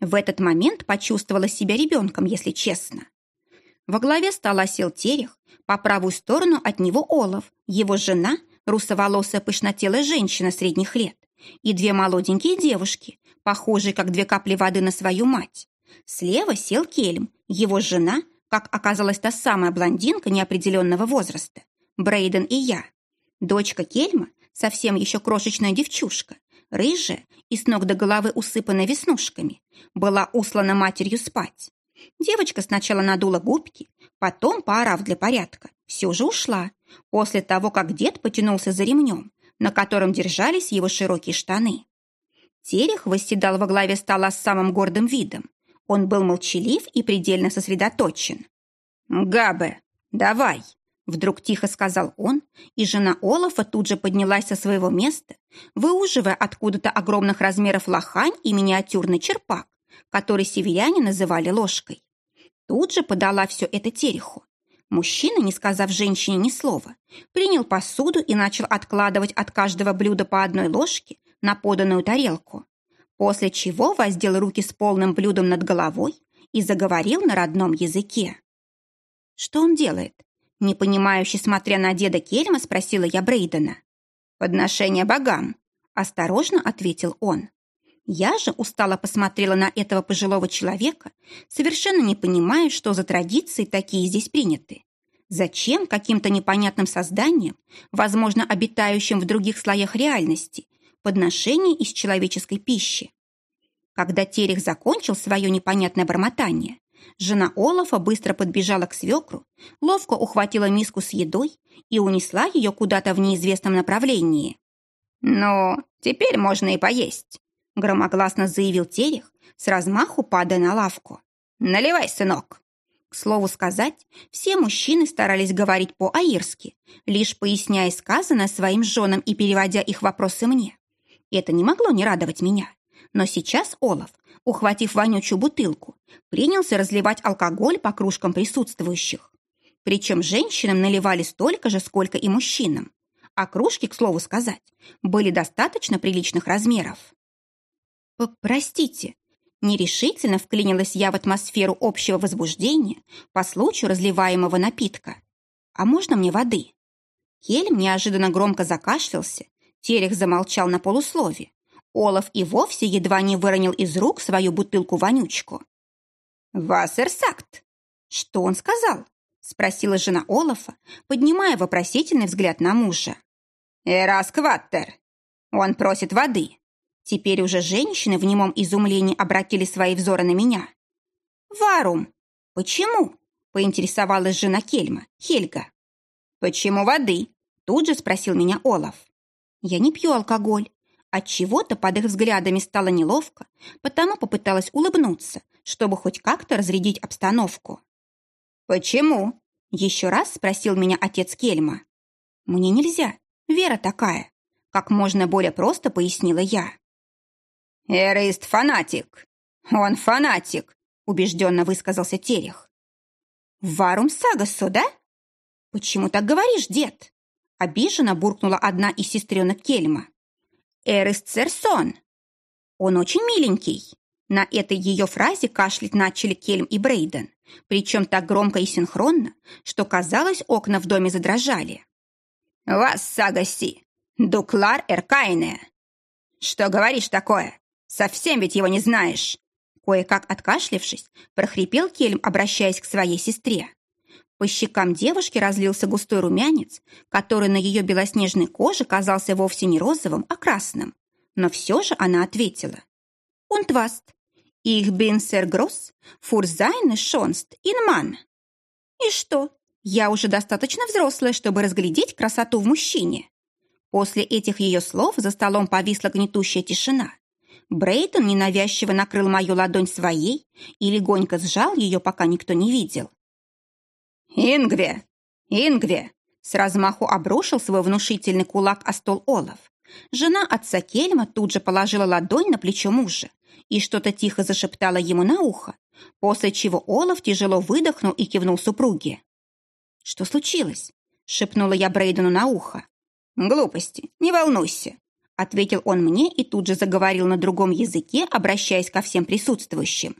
В этот момент почувствовала себя ребенком, если честно. Во главе стола сел Терех, по правую сторону от него Олов, его жена, русоволосая пышнотелая женщина средних лет, и две молоденькие девушки, похожие как две капли воды на свою мать. Слева сел Кельм, его жена, как оказалась та самая блондинка неопределенного возраста, Брейден и я. Дочка Кельма, совсем еще крошечная девчушка, рыжая и с ног до головы усыпанная веснушками, была услана матерью спать. Девочка сначала надула губки, потом, поорав для порядка, все же ушла, после того, как дед потянулся за ремнем, на котором держались его широкие штаны. Терех восседал во главе стола с самым гордым видом. Он был молчалив и предельно сосредоточен. «Габе, давай!» Вдруг тихо сказал он, и жена Олафа тут же поднялась со своего места, выуживая откуда-то огромных размеров лохань и миниатюрный черпак, который северяне называли ложкой. Тут же подала все это тереху. Мужчина, не сказав женщине ни слова, принял посуду и начал откладывать от каждого блюда по одной ложке на поданную тарелку, после чего воздел руки с полным блюдом над головой и заговорил на родном языке. Что он делает? Непонимающе смотря на деда Кельма, спросила я Брейдена. «Подношение богам», — осторожно ответил он. Я же устало посмотрела на этого пожилого человека, совершенно не понимая, что за традиции такие здесь приняты. Зачем каким-то непонятным созданиям, возможно, обитающим в других слоях реальности, подношение из человеческой пищи? Когда Терех закончил свое непонятное бормотание, Жена Олафа быстро подбежала к свекру, ловко ухватила миску с едой и унесла ее куда-то в неизвестном направлении. «Ну, теперь можно и поесть», громогласно заявил Терех, с размаху падая на лавку. «Наливай, сынок!» К слову сказать, все мужчины старались говорить по-аирски, лишь поясняя сказанное своим женам и переводя их вопросы мне. Это не могло не радовать меня. Но сейчас Олаф, ухватив вонючую бутылку, принялся разливать алкоголь по кружкам присутствующих. Причем женщинам наливали столько же, сколько и мужчинам. А кружки, к слову сказать, были достаточно приличных размеров. «Простите», Нерешительно вклинилась я в атмосферу общего возбуждения по случаю разливаемого напитка. «А можно мне воды?» Хельм неожиданно громко закашлялся, Терех замолчал на полуслове. Олаф и вовсе едва не выронил из рук свою бутылку-вонючку. «Вассерсакт!» «Что он сказал?» — спросила жена Олафа, поднимая вопросительный взгляд на мужа. «Эраскваттер! Он просит воды!» Теперь уже женщины в немом изумлении обратили свои взоры на меня. «Варум! Почему?» – поинтересовалась жена Кельма, Хельга. «Почему воды?» – тут же спросил меня Олаф. «Я не пью алкоголь». От чего то под их взглядами стало неловко, потому попыталась улыбнуться, чтобы хоть как-то разрядить обстановку. «Почему?» – еще раз спросил меня отец Кельма. «Мне нельзя. Вера такая», – как можно более просто пояснила я. «Эроист фанатик! Он фанатик!» — убежденно высказался Терех. «Варум Сагасу, да? Почему так говоришь, дед?» Обиженно буркнула одна из сестренок Кельма. «Эрест Церсон! Он очень миленький!» На этой ее фразе кашлять начали Кельм и Брейден, причем так громко и синхронно, что, казалось, окна в доме задрожали. «Вас, Сагаси! Дуклар Эркайне!» «Что говоришь такое? Совсем ведь его не знаешь!» Кое-как откашлившись, прохрипел Кельм, обращаясь к своей сестре. По щекам девушки разлился густой румянец, который на ее белоснежной коже казался вовсе не розовым, а красным. Но все же она ответила. «Und was? Ich bin sehr groß, für seine Schonst in Mann». «И что? Я уже достаточно взрослая, чтобы разглядеть красоту в мужчине». После этих ее слов за столом повисла гнетущая тишина. Брейтон ненавязчиво накрыл мою ладонь своей и легонько сжал ее, пока никто не видел. «Ингве! Ингве!» С размаху обрушил свой внушительный кулак о стол Олаф. Жена отца Кельма тут же положила ладонь на плечо мужа и что-то тихо зашептала ему на ухо, после чего Олаф тяжело выдохнул и кивнул супруге. «Что случилось?» — шепнула я Брейдену на ухо. «Глупости, не волнуйся ответил он мне и тут же заговорил на другом языке, обращаясь ко всем присутствующим.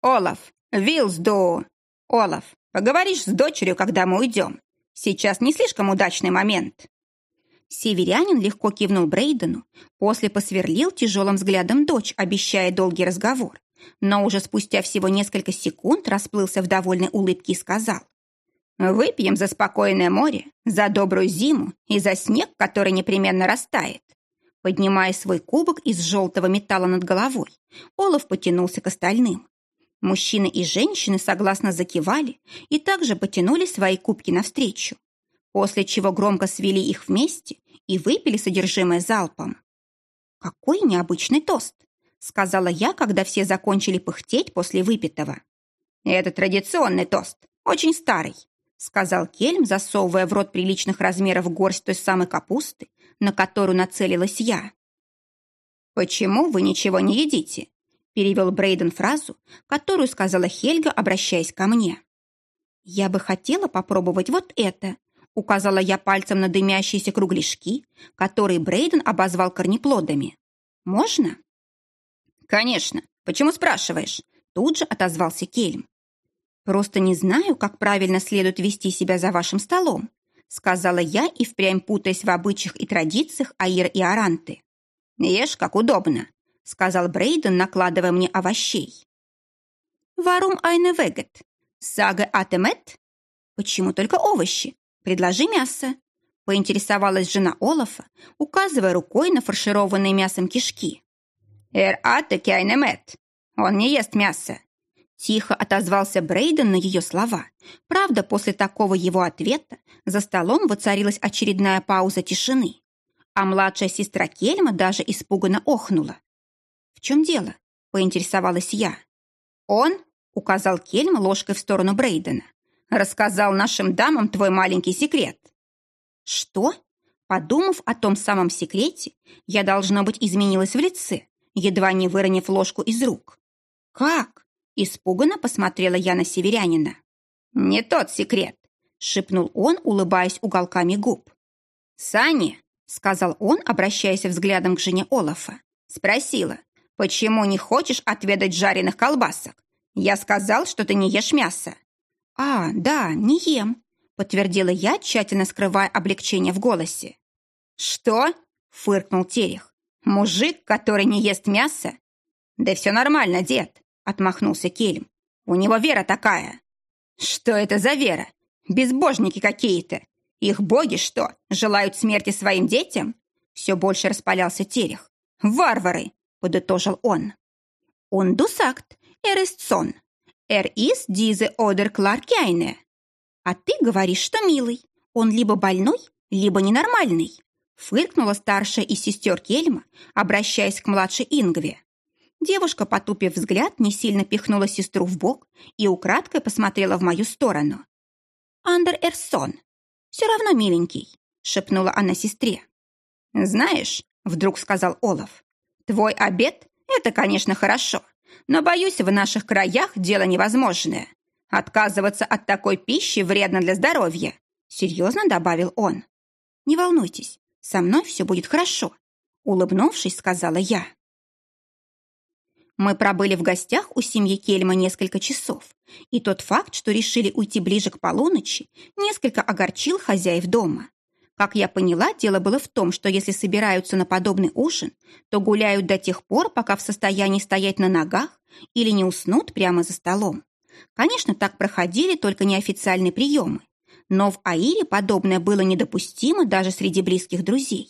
«Олаф, Вилсду! Олаф, поговоришь с дочерью, когда мы уйдем. Сейчас не слишком удачный момент». Северянин легко кивнул Брейдену, после посверлил тяжелым взглядом дочь, обещая долгий разговор, но уже спустя всего несколько секунд расплылся в довольной улыбке и сказал. «Выпьем за спокойное море, за добрую зиму и за снег, который непременно растает. Поднимая свой кубок из желтого металла над головой, Олаф потянулся к остальным. Мужчины и женщины согласно закивали и также потянули свои кубки навстречу, после чего громко свели их вместе и выпили содержимое залпом. «Какой необычный тост!» — сказала я, когда все закончили пыхтеть после выпитого. «Это традиционный тост, очень старый», — сказал Кельм, засовывая в рот приличных размеров горсть той самой капусты, на которую нацелилась я. «Почему вы ничего не едите?» Перевел Брейден фразу, которую сказала Хельга, обращаясь ко мне. «Я бы хотела попробовать вот это», указала я пальцем на дымящиеся кругляшки, которые Брейден обозвал корнеплодами. «Можно?» «Конечно. Почему спрашиваешь?» Тут же отозвался Кельм. «Просто не знаю, как правильно следует вести себя за вашим столом сказала я и впрямь путаясь в обычаях и традициях Аира и Аранты. «Ешь, как удобно», — сказал Брейден, накладывая мне овощей. «Варум айне вегет? Сага атемет?» «Почему только овощи? Предложи мясо», — поинтересовалась жена Олафа, указывая рукой на фаршированные мясом кишки. «Эр ате кяйнемет. Он не ест мясо», Тихо отозвался Брейден на ее слова. Правда, после такого его ответа за столом воцарилась очередная пауза тишины. А младшая сестра Кельма даже испуганно охнула. Чем дело?» — поинтересовалась я. «Он?» — указал Кельм ложкой в сторону Брейдена. «Рассказал нашим дамам твой маленький секрет». «Что?» Подумав о том самом секрете, я, должно быть, изменилась в лице, едва не выронив ложку из рук. «Как?» – испуганно посмотрела я на северянина. «Не тот секрет», – шепнул он, улыбаясь уголками губ. «Сани», – сказал он, обращаясь взглядом к жене Олафа, спросила, «Почему не хочешь отведать жареных колбасок? Я сказал, что ты не ешь мясо». «А, да, не ем», — подтвердила я, тщательно скрывая облегчение в голосе. «Что?» — фыркнул Терех. «Мужик, который не ест мясо?» «Да все нормально, дед», — отмахнулся Кельм. «У него вера такая». «Что это за вера? Безбожники какие-то. Их боги что, желают смерти своим детям?» Все больше распалялся Терех. «Варвары!» — подытожил он. «Он дусакт, эрестсон. Эр из дизе одер кларкяйне». «А ты говоришь, что милый. Он либо больной, либо ненормальный», фыркнула старшая из сестер Кельма, обращаясь к младшей Ингве. Девушка, потупив взгляд, не сильно пихнула сестру в бок и украдкой посмотрела в мою сторону. «Андер Эрсон. Все равно миленький», — шепнула она сестре. «Знаешь», — вдруг сказал Олаф, «твой обед — это, конечно, хорошо, но, боюсь, в наших краях дело невозможное. Отказываться от такой пищи вредно для здоровья», — серьезно добавил он. «Не волнуйтесь, со мной все будет хорошо», — улыбнувшись, сказала я. Мы пробыли в гостях у семьи Кельма несколько часов, и тот факт, что решили уйти ближе к полуночи, несколько огорчил хозяев дома. Как я поняла, дело было в том, что если собираются на подобный ужин, то гуляют до тех пор, пока в состоянии стоять на ногах или не уснут прямо за столом. Конечно, так проходили только неофициальные приемы. Но в Аире подобное было недопустимо даже среди близких друзей.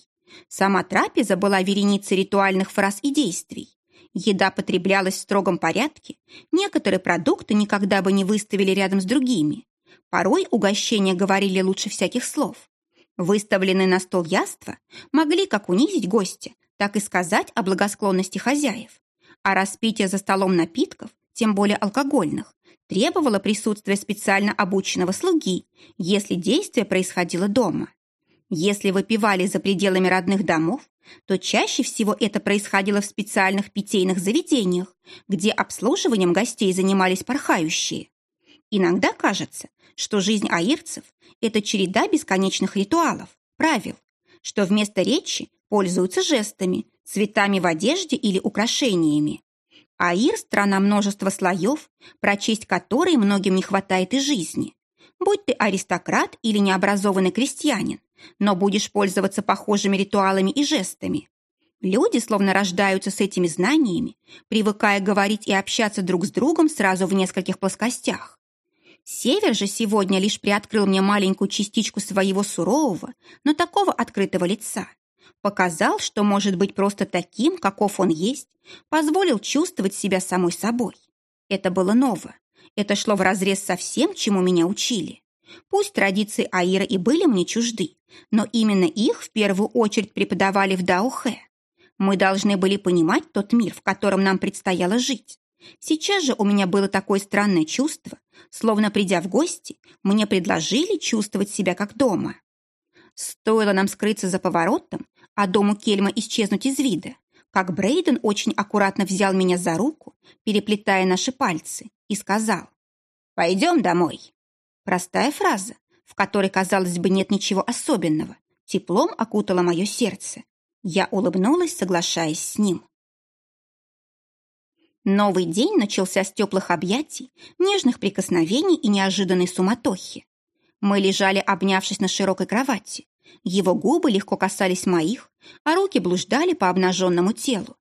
Сама трапеза была вереницей ритуальных фраз и действий. Еда потреблялась в строгом порядке, некоторые продукты никогда бы не выставили рядом с другими. Порой угощения говорили лучше всяких слов. Выставленные на стол яства могли как унизить гостя, так и сказать о благосклонности хозяев. А распитие за столом напитков, тем более алкогольных, требовало присутствия специально обученного слуги, если действие происходило дома. Если выпивали за пределами родных домов, то чаще всего это происходило в специальных питейных заведениях, где обслуживанием гостей занимались порхающие. Иногда кажется, что жизнь аирцев – это череда бесконечных ритуалов, правил, что вместо речи пользуются жестами, цветами в одежде или украшениями. Аир – страна множества слоев, прочесть которые многим не хватает и жизни. Будь ты аристократ или необразованный крестьянин, но будешь пользоваться похожими ритуалами и жестами. Люди словно рождаются с этими знаниями, привыкая говорить и общаться друг с другом сразу в нескольких плоскостях. Север же сегодня лишь приоткрыл мне маленькую частичку своего сурового, но такого открытого лица – Показал, что может быть просто таким, каков он есть, позволил чувствовать себя самой собой. Это было ново. Это шло вразрез со всем, чему меня учили. Пусть традиции Аира и были мне чужды, но именно их в первую очередь преподавали в Даухе. Мы должны были понимать тот мир, в котором нам предстояло жить. Сейчас же у меня было такое странное чувство, словно придя в гости, мне предложили чувствовать себя как дома. Стоило нам скрыться за поворотом, а дому Кельма исчезнуть из вида, как Брейден очень аккуратно взял меня за руку, переплетая наши пальцы, и сказал «Пойдем домой». Простая фраза, в которой, казалось бы, нет ничего особенного, теплом окутала мое сердце. Я улыбнулась, соглашаясь с ним. Новый день начался с теплых объятий, нежных прикосновений и неожиданной суматохи. Мы лежали, обнявшись на широкой кровати, его губы легко касались моих, а руки блуждали по обнаженному телу.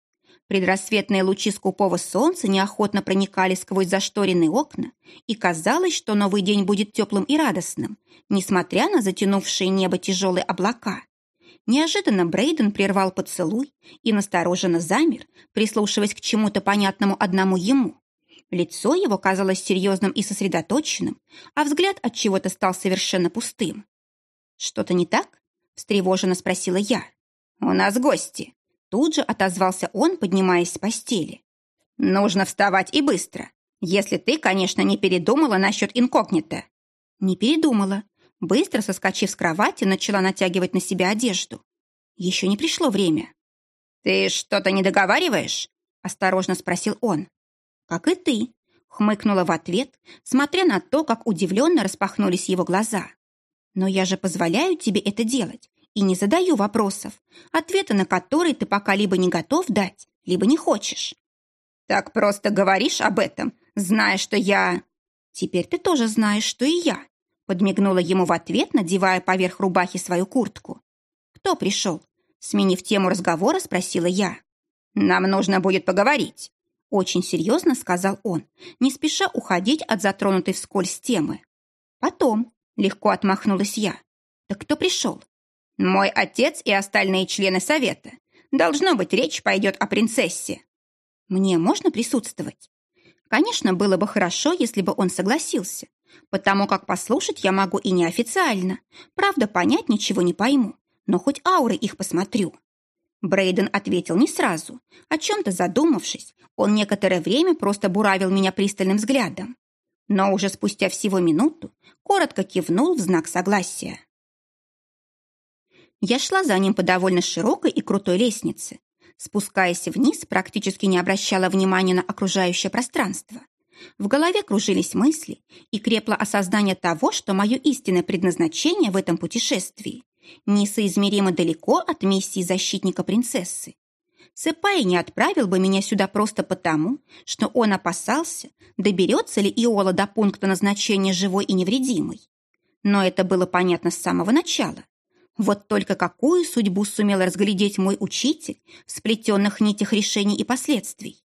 Предрассветные лучи скупого солнца неохотно проникали сквозь зашторенные окна, и казалось, что новый день будет теплым и радостным, несмотря на затянувшие небо тяжелые облака. Неожиданно Брейден прервал поцелуй и настороженно замер, прислушиваясь к чему-то понятному одному ему. Лицо его казалось серьезным и сосредоточенным, а взгляд от чего-то стал совершенно пустым. «Что-то не так?» – встревоженно спросила я. «У нас гости», Тут же отозвался он, поднимаясь с постели. «Нужно вставать и быстро, если ты, конечно, не передумала насчет инкогнито». «Не передумала». Быстро соскочив с кровати, начала натягивать на себя одежду. Еще не пришло время. «Ты что-то не договариваешь?» – осторожно спросил он. «Как и ты», – хмыкнула в ответ, смотря на то, как удивленно распахнулись его глаза. «Но я же позволяю тебе это делать и не задаю вопросов, ответы на которые ты пока либо не готов дать, либо не хочешь». «Так просто говоришь об этом, зная, что я...» «Теперь ты тоже знаешь, что и я», – подмигнула ему в ответ, надевая поверх рубахи свою куртку. «Кто пришел?» Сменив тему разговора, спросила я. «Нам нужно будет поговорить», — очень серьезно сказал он, не спеша уходить от затронутой вскользь темы. «Потом», — легко отмахнулась я. «Так кто пришел?» «Мой отец и остальные члены совета. Должно быть, речь пойдет о принцессе». «Мне можно присутствовать?» Конечно, было бы хорошо, если бы он согласился, потому как послушать я могу и неофициально. Правда, понять ничего не пойму но хоть ауры их посмотрю». Брейден ответил не сразу. О чем-то задумавшись, он некоторое время просто буравил меня пристальным взглядом. Но уже спустя всего минуту коротко кивнул в знак согласия. Я шла за ним по довольно широкой и крутой лестнице. Спускаясь вниз, практически не обращала внимания на окружающее пространство. В голове кружились мысли и крепло осознание того, что мое истинное предназначение в этом путешествии несоизмеримо далеко от миссии защитника принцессы. Сэпай не отправил бы меня сюда просто потому, что он опасался, доберется ли Иола до пункта назначения живой и невредимой. Но это было понятно с самого начала. Вот только какую судьбу сумел разглядеть мой учитель в сплетенных нитях решений и последствий.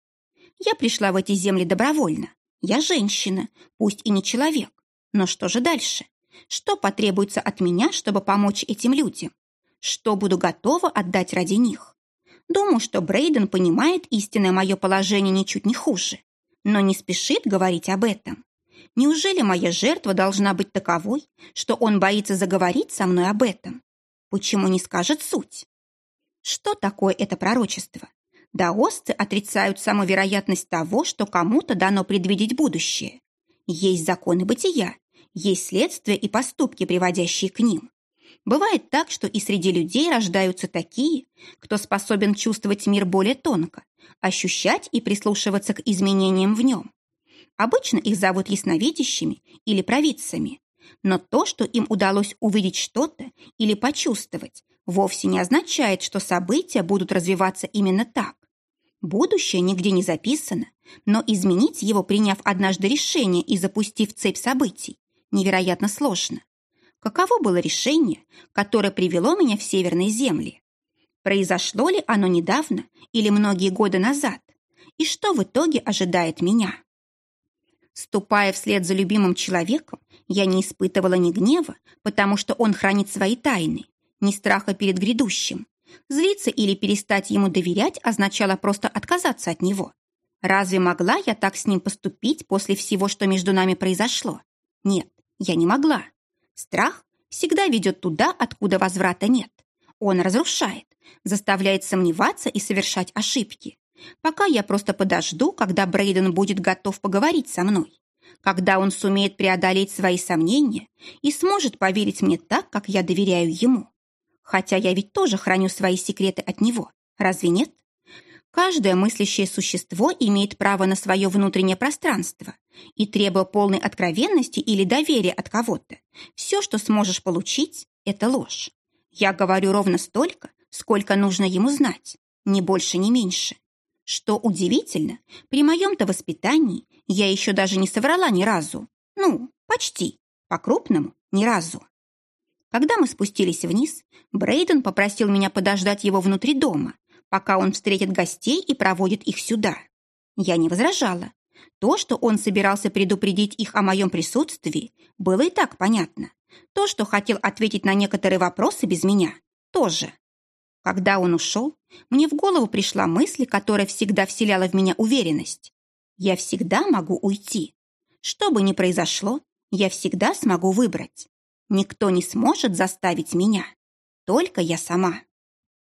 Я пришла в эти земли добровольно. Я женщина, пусть и не человек. Но что же дальше? Что потребуется от меня, чтобы помочь этим людям? Что буду готова отдать ради них? Думаю, что Брейден понимает истинное мое положение ничуть не хуже, но не спешит говорить об этом. Неужели моя жертва должна быть таковой, что он боится заговорить со мной об этом? Почему не скажет суть? Что такое это пророчество? Даосцы отрицают саму вероятность того, что кому-то дано предвидеть будущее. Есть законы бытия, есть следствия и поступки, приводящие к ним. Бывает так, что и среди людей рождаются такие, кто способен чувствовать мир более тонко, ощущать и прислушиваться к изменениям в нем. Обычно их зовут ясновидящими или провидцами. Но то, что им удалось увидеть что-то или почувствовать, вовсе не означает, что события будут развиваться именно так. Будущее нигде не записано, но изменить его, приняв однажды решение и запустив цепь событий, невероятно сложно. Каково было решение, которое привело меня в северные земли? Произошло ли оно недавно или многие годы назад? И что в итоге ожидает меня? Ступая вслед за любимым человеком, я не испытывала ни гнева, потому что он хранит свои тайны, ни страха перед грядущим. Злиться или перестать ему доверять означало просто отказаться от него. Разве могла я так с ним поступить после всего, что между нами произошло? Нет, я не могла. Страх всегда ведет туда, откуда возврата нет. Он разрушает, заставляет сомневаться и совершать ошибки. Пока я просто подожду, когда Брейден будет готов поговорить со мной. Когда он сумеет преодолеть свои сомнения и сможет поверить мне так, как я доверяю ему. Хотя я ведь тоже храню свои секреты от него. Разве нет? Каждое мыслящее существо имеет право на свое внутреннее пространство, и требуя полной откровенности или доверия от кого-то, все, что сможешь получить, это ложь. Я говорю ровно столько, сколько нужно ему знать, ни больше, ни меньше. Что удивительно, при моем-то воспитании я еще даже не соврала ни разу. Ну, почти. По-крупному ни разу. Когда мы спустились вниз, Брейден попросил меня подождать его внутри дома, пока он встретит гостей и проводит их сюда. Я не возражала. То, что он собирался предупредить их о моем присутствии, было и так понятно. То, что хотел ответить на некоторые вопросы без меня, тоже. Когда он ушел, мне в голову пришла мысль, которая всегда вселяла в меня уверенность. Я всегда могу уйти. Что бы ни произошло, я всегда смогу выбрать. Никто не сможет заставить меня. Только я сама.